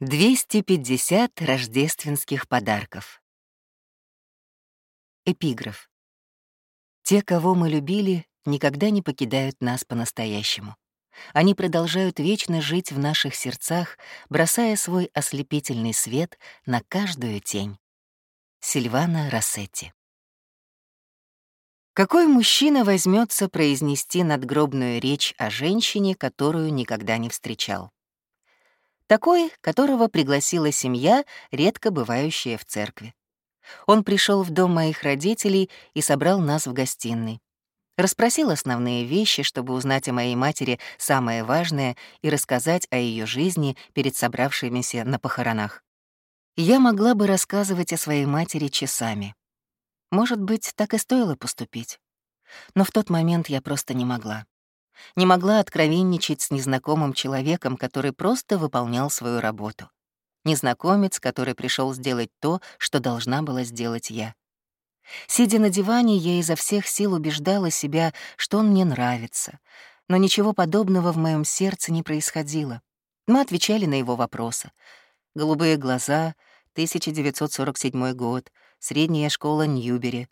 Двести пятьдесят рождественских подарков. Эпиграф. Те, кого мы любили, никогда не покидают нас по-настоящему. Они продолжают вечно жить в наших сердцах, бросая свой ослепительный свет на каждую тень. Сильвана Рассетти. Какой мужчина возьмется произнести надгробную речь о женщине, которую никогда не встречал? Такой, которого пригласила семья, редко бывающая в церкви. Он пришел в дом моих родителей и собрал нас в гостиной. Расспросил основные вещи, чтобы узнать о моей матери самое важное и рассказать о ее жизни перед собравшимися на похоронах. Я могла бы рассказывать о своей матери часами. Может быть, так и стоило поступить. Но в тот момент я просто не могла не могла откровенничать с незнакомым человеком, который просто выполнял свою работу. Незнакомец, который пришел сделать то, что должна была сделать я. Сидя на диване, я изо всех сил убеждала себя, что он мне нравится, но ничего подобного в моем сердце не происходило. Мы отвечали на его вопросы. Голубые глаза, 1947 год, средняя школа Ньюбери.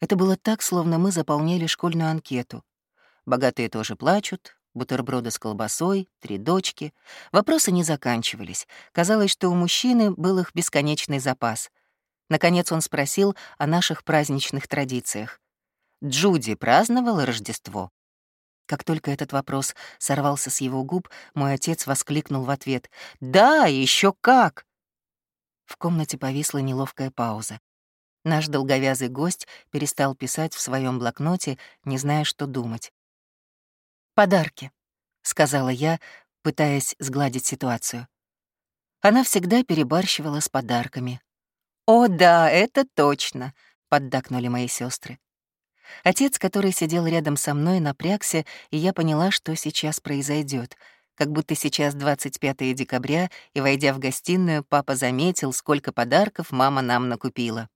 Это было так, словно мы заполняли школьную анкету. Богатые тоже плачут, бутерброды с колбасой, три дочки. Вопросы не заканчивались. Казалось, что у мужчины был их бесконечный запас. Наконец он спросил о наших праздничных традициях. Джуди праздновала Рождество. Как только этот вопрос сорвался с его губ, мой отец воскликнул в ответ «Да, еще как!». В комнате повисла неловкая пауза. Наш долговязый гость перестал писать в своем блокноте, не зная, что думать. «Подарки», — сказала я, пытаясь сгладить ситуацию. Она всегда перебарщивала с подарками. «О, да, это точно», — поддакнули мои сестры. Отец, который сидел рядом со мной, напрягся, и я поняла, что сейчас произойдет. Как будто сейчас 25 декабря, и, войдя в гостиную, папа заметил, сколько подарков мама нам накупила.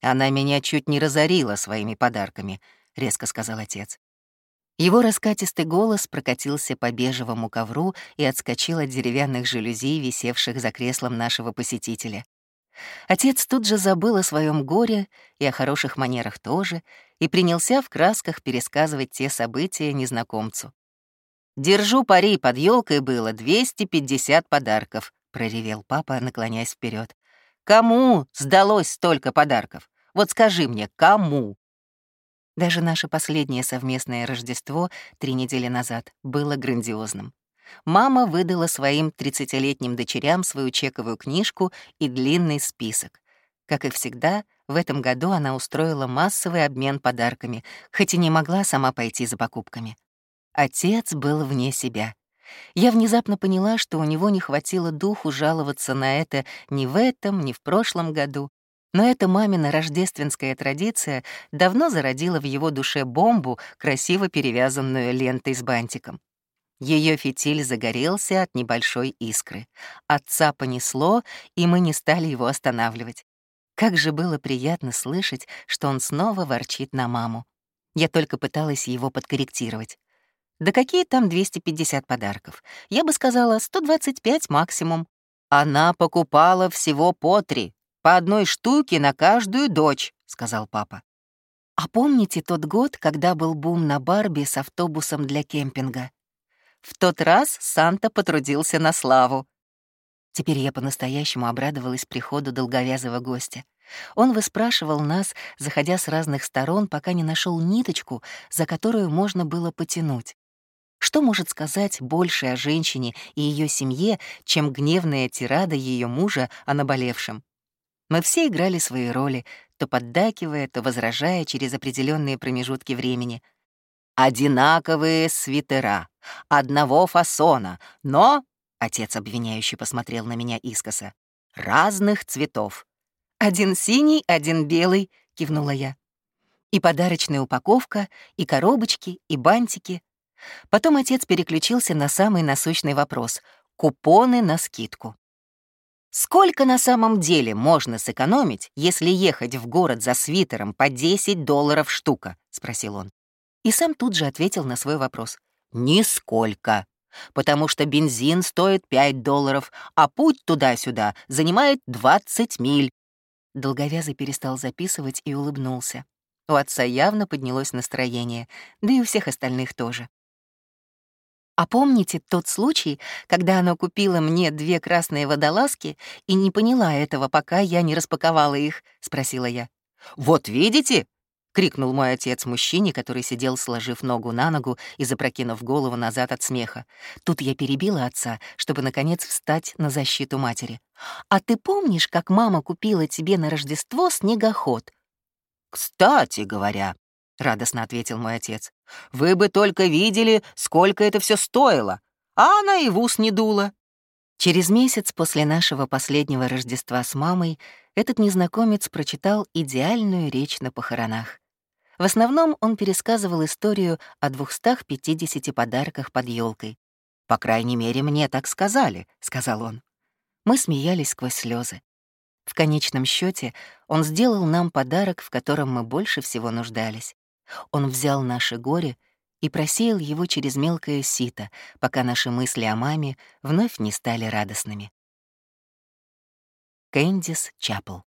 «Она меня чуть не разорила своими подарками», — резко сказал отец. Его раскатистый голос прокатился по бежевому ковру и отскочил от деревянных жалюзей, висевших за креслом нашего посетителя. Отец тут же забыл о своем горе и о хороших манерах тоже и принялся в красках пересказывать те события незнакомцу. «Держу пари, под елкой было 250 подарков», — проревел папа, наклоняясь вперед. «Кому сдалось столько подарков? Вот скажи мне, кому?» Даже наше последнее совместное Рождество три недели назад было грандиозным. Мама выдала своим 30-летним дочерям свою чековую книжку и длинный список. Как и всегда, в этом году она устроила массовый обмен подарками, хоть и не могла сама пойти за покупками. Отец был вне себя. Я внезапно поняла, что у него не хватило духу жаловаться на это ни в этом, ни в прошлом году. Но эта мамина рождественская традиция давно зародила в его душе бомбу, красиво перевязанную лентой с бантиком. Ее фитиль загорелся от небольшой искры. Отца понесло, и мы не стали его останавливать. Как же было приятно слышать, что он снова ворчит на маму. Я только пыталась его подкорректировать. Да какие там 250 подарков? Я бы сказала, 125 максимум. Она покупала всего по три, по одной штуке на каждую дочь», — сказал папа. «А помните тот год, когда был бум на Барби с автобусом для кемпинга? В тот раз Санта потрудился на славу». Теперь я по-настоящему обрадовалась приходу долговязого гостя. Он выспрашивал нас, заходя с разных сторон, пока не нашел ниточку, за которую можно было потянуть. Что может сказать больше о женщине и ее семье, чем гневная тирада ее мужа о наболевшем? Мы все играли свои роли, то поддакивая, то возражая через определенные промежутки времени. «Одинаковые свитера, одного фасона, но...» — отец обвиняющий посмотрел на меня искоса. «Разных цветов». «Один синий, один белый», — кивнула я. И подарочная упаковка, и коробочки, и бантики. Потом отец переключился на самый насущный вопрос — купоны на скидку. Сколько на самом деле можно сэкономить, если ехать в город за свитером по 10 долларов штука? — спросил он. И сам тут же ответил на свой вопрос. Нисколько. Потому что бензин стоит 5 долларов, а путь туда-сюда занимает 20 миль. Долговязый перестал записывать и улыбнулся. У отца явно поднялось настроение, да и у всех остальных тоже. А помните тот случай, когда она купила мне две красные водолазки и не поняла этого, пока я не распаковала их? спросила я. Вот видите? крикнул мой отец мужчине, который сидел, сложив ногу на ногу и запрокинув голову назад от смеха. Тут я перебила отца, чтобы наконец встать на защиту матери. А ты помнишь, как мама купила тебе на Рождество снегоход? Кстати говоря, — радостно ответил мой отец. «Вы бы только видели, сколько это все стоило, а она и в ус не дула». Через месяц после нашего последнего Рождества с мамой этот незнакомец прочитал идеальную речь на похоронах. В основном он пересказывал историю о 250 подарках под елкой. «По крайней мере, мне так сказали», — сказал он. Мы смеялись сквозь слезы. В конечном счете он сделал нам подарок, в котором мы больше всего нуждались. Он взял наше горе и просеял его через мелкое сито, пока наши мысли о маме вновь не стали радостными. Кэндис Чапл